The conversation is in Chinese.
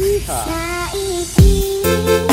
吉。下一集